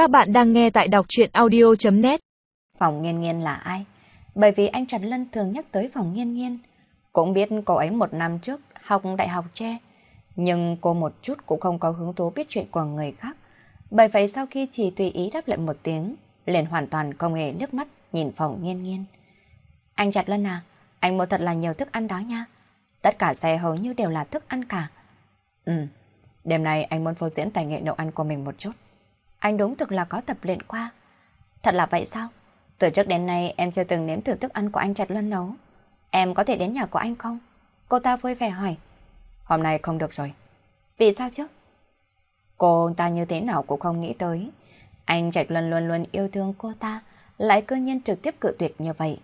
Các bạn đang nghe tại đọc chuyện audio.net Phòng nghiên nghiên là ai? Bởi vì anh Trần Lân thường nhắc tới phòng nghiên nghiên. Cũng biết cô ấy một năm trước học đại học tre. Nhưng cô một chút cũng không có hứng thú biết chuyện của người khác. Bởi vậy sau khi chỉ tùy ý đáp lại một tiếng, liền hoàn toàn không hề nước mắt nhìn phòng nghiên nghiên. Anh Trần Lân à, anh mua thật là nhiều thức ăn đó nha. Tất cả xe hầu như đều là thức ăn cả. Ừ, đêm nay anh muốn phô diễn tài nghệ nấu ăn của mình một chút. Anh đúng thực là có tập luyện qua. Thật là vậy sao? Từ trước đến nay em chưa từng nếm thử thức ăn của anh Trạch Luân nấu. Em có thể đến nhà của anh không? Cô ta vui vẻ hỏi. Hôm nay không được rồi. Vì sao chứ? Cô ta như thế nào cũng không nghĩ tới. Anh Trạch Luân luôn luôn yêu thương cô ta, lại cơ nhiên trực tiếp cự tuyệt như vậy.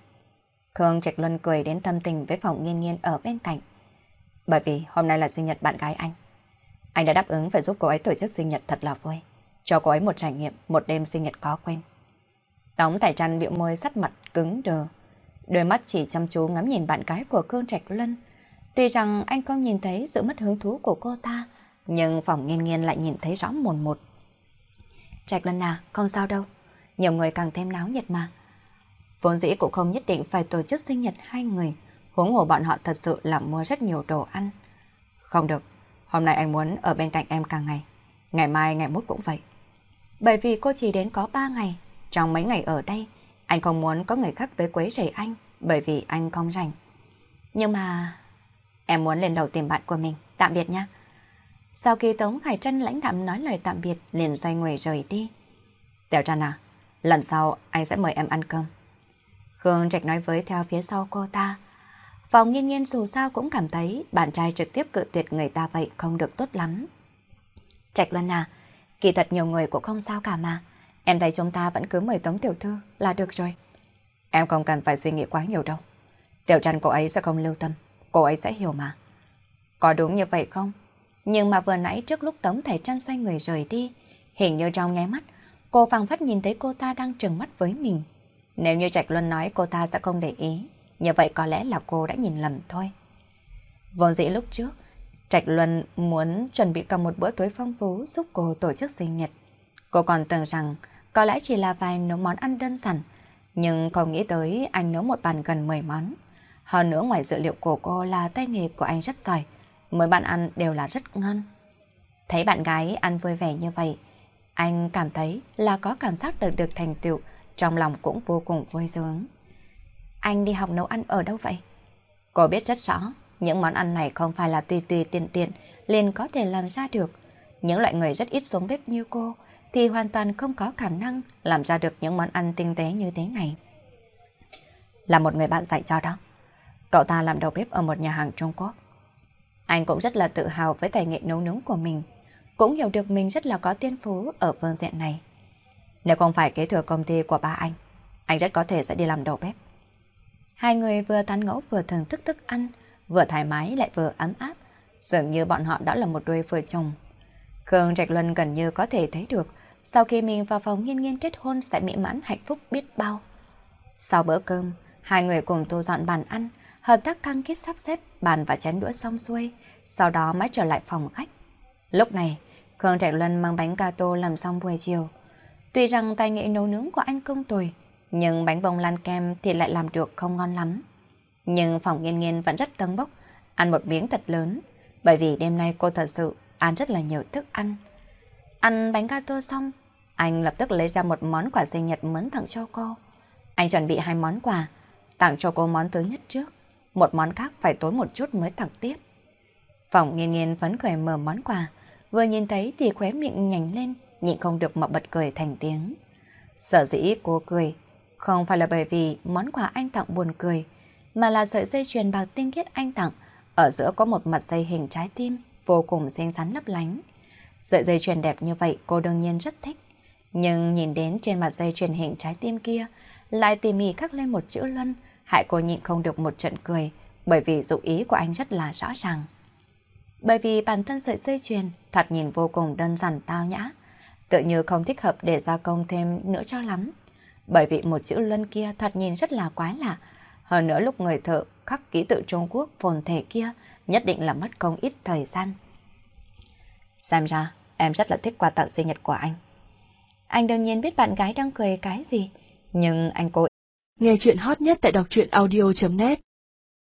Khương Trạch Luân cười đến tâm tình với phòng nghiên nghiên ở bên cạnh. Bởi vì hôm nay là sinh nhật bạn gái anh. Anh đã đáp ứng phải giúp cô ấy tổ chức sinh nhật thật là vui. Cho cô ấy một trải nghiệm một đêm sinh nhật có quên. Tống Tài Trăn biểu môi sắt mặt cứng đờ. Đôi mắt chỉ chăm chú ngắm nhìn bạn gái của Khương Trạch Luân. Tuy rằng anh không nhìn thấy sự mất hứng thú của cô ta, nhưng phòng nghiên nghiên lại nhìn thấy rõ mồn một. Trạch Luân à, không sao đâu. Nhiều người càng thêm náo nhiệt mà. Vốn dĩ cũng không nhất định phải tổ chức sinh nhật hai người. Huống hồ bọn họ thật sự là mua rất nhiều đồ ăn. Không được, hôm nay anh muốn ở bên cạnh em cả ngày. Ngày mai, ngày mốt cũng vậy. Bởi vì cô chỉ đến có ba ngày. Trong mấy ngày ở đây, anh không muốn có người khác tới quấy rầy anh, bởi vì anh không rảnh. Nhưng mà... Em muốn lên đầu tìm bạn của mình. Tạm biệt nha. Sau khi Tống Khải Trân lãnh đạm nói lời tạm biệt, liền xoay người rời đi. Tiểu Trân à, lần sau anh sẽ mời em ăn cơm. Khương Trạch nói với theo phía sau cô ta. Phòng nghiên nghiên dù sao cũng cảm thấy bạn trai trực tiếp cự tuyệt người ta vậy không được tốt lắm. Trạch Luân à, kỳ thật nhiều người cũng không sao cả mà. Em thấy chúng ta vẫn cứ mời Tống Tiểu Thư là được rồi. Em không cần phải suy nghĩ quá nhiều đâu. Tiểu Trần cô ấy sẽ không lưu tâm, cô ấy sẽ hiểu mà. Có đúng như vậy không? Nhưng mà vừa nãy trước lúc Tống Thầy Trăn xoay người rời đi, hình như trong nháy mắt, cô phàng phất nhìn thấy cô ta đang trừng mắt với mình. Nếu như Trạch Luân nói cô ta sẽ không để ý, như vậy có lẽ là cô đã nhìn lầm thôi. Vốn dĩ lúc trước, Trạch Luân muốn chuẩn bị cả một bữa tối phong phú giúp cô tổ chức sinh nhật. Cô còn tưởng rằng có lẽ chỉ là vài nấu món ăn đơn giản, nhưng không nghĩ tới anh nấu một bàn gần 10 món. Hơn nữa ngoài dự liệu của cô là tay nghề của anh rất giỏi, mỗi bạn ăn đều là rất ngon. Thấy bạn gái ăn vui vẻ như vậy, anh cảm thấy là có cảm giác được được thành tựu, trong lòng cũng vô cùng vui sướng. Anh đi học nấu ăn ở đâu vậy? Cô biết rất rõ, những món ăn này không phải là tùy tùy tiện tiện liền có thể làm ra được. Những loại người rất ít xuống bếp như cô thì hoàn toàn không có khả năng làm ra được những món ăn tinh tế như thế này. Là một người bạn dạy cho đó. Cậu ta làm đầu bếp ở một nhà hàng Trung Quốc. Anh cũng rất là tự hào với tài nghệ nấu nướng của mình. Cũng hiểu được mình rất là có tiên phú ở phương diện này. Nếu không phải kế thừa công ty của ba anh, anh rất có thể sẽ đi làm đầu bếp. Hai người vừa tán ngẫu vừa thưởng thức thức ăn, vừa thoải mái lại vừa ấm áp. Dường như bọn họ đã là một đôi vợ chồng. Khương Trạch Luân gần như có thể thấy được sau khi mình vào phòng nghiên nghiên kết hôn sẽ mỹ mãn hạnh phúc biết bao. Sau bữa cơm, hai người cùng thu dọn bàn ăn, hợp tác căng kết sắp xếp bàn và chén đũa xong xuôi, sau đó mới trở lại phòng khách. Lúc này, Khương Trạch Luân mang bánh gato làm xong buổi chiều. Tuy rằng tài nghệ nấu nướng của anh không tồi, nhưng bánh bông lan kem thì lại làm được không ngon lắm. Nhưng phòng nghiên nghiên vẫn rất cân bốc, ăn một miếng thật lớn, bởi vì đêm nay cô thật sự ăn rất là nhiều thức ăn. Ăn bánh gato xong, anh lập tức lấy ra một món quà sinh nhật muốn tặng cho cô. Anh chuẩn bị hai món quà, tặng cho cô món thứ nhất trước, một món khác phải tối một chút mới tặng tiếp. Phòng nghiên nghiên phấn khởi mở món quà, vừa nhìn thấy thì khóe miệng nhành lên, nhịn không được mà bật cười thành tiếng. Sở dĩ cô cười, không phải là bởi vì món quà anh tặng buồn cười, mà là sợi dây chuyền bạc tinh khiết anh tặng, ở giữa có một mặt dây hình trái tim vô cùng xinh xắn lấp lánh. Sợi dây chuyền đẹp như vậy cô đương nhiên rất thích, nhưng nhìn đến trên mặt dây chuyền hình trái tim kia, lại tỉ mỉ khắc lên một chữ luân, hại cô nhịn không được một trận cười, bởi vì dụng ý của anh rất là rõ ràng. Bởi vì bản thân sợi dây chuyền thoạt nhìn vô cùng đơn giản tao nhã, tự như không thích hợp để gia công thêm nữa cho lắm. Bởi vì một chữ luân kia thoạt nhìn rất là quái lạ, hơn nữa lúc người thợ khắc ký tự Trung Quốc phồn thể kia nhất định là mất công ít thời gian. Xem ra, em rất là thích quà tặng sinh nhật của anh. Anh đương nhiên biết bạn gái đang cười cái gì, nhưng anh cố Nghe chuyện hot nhất tại đọc truyện audio.net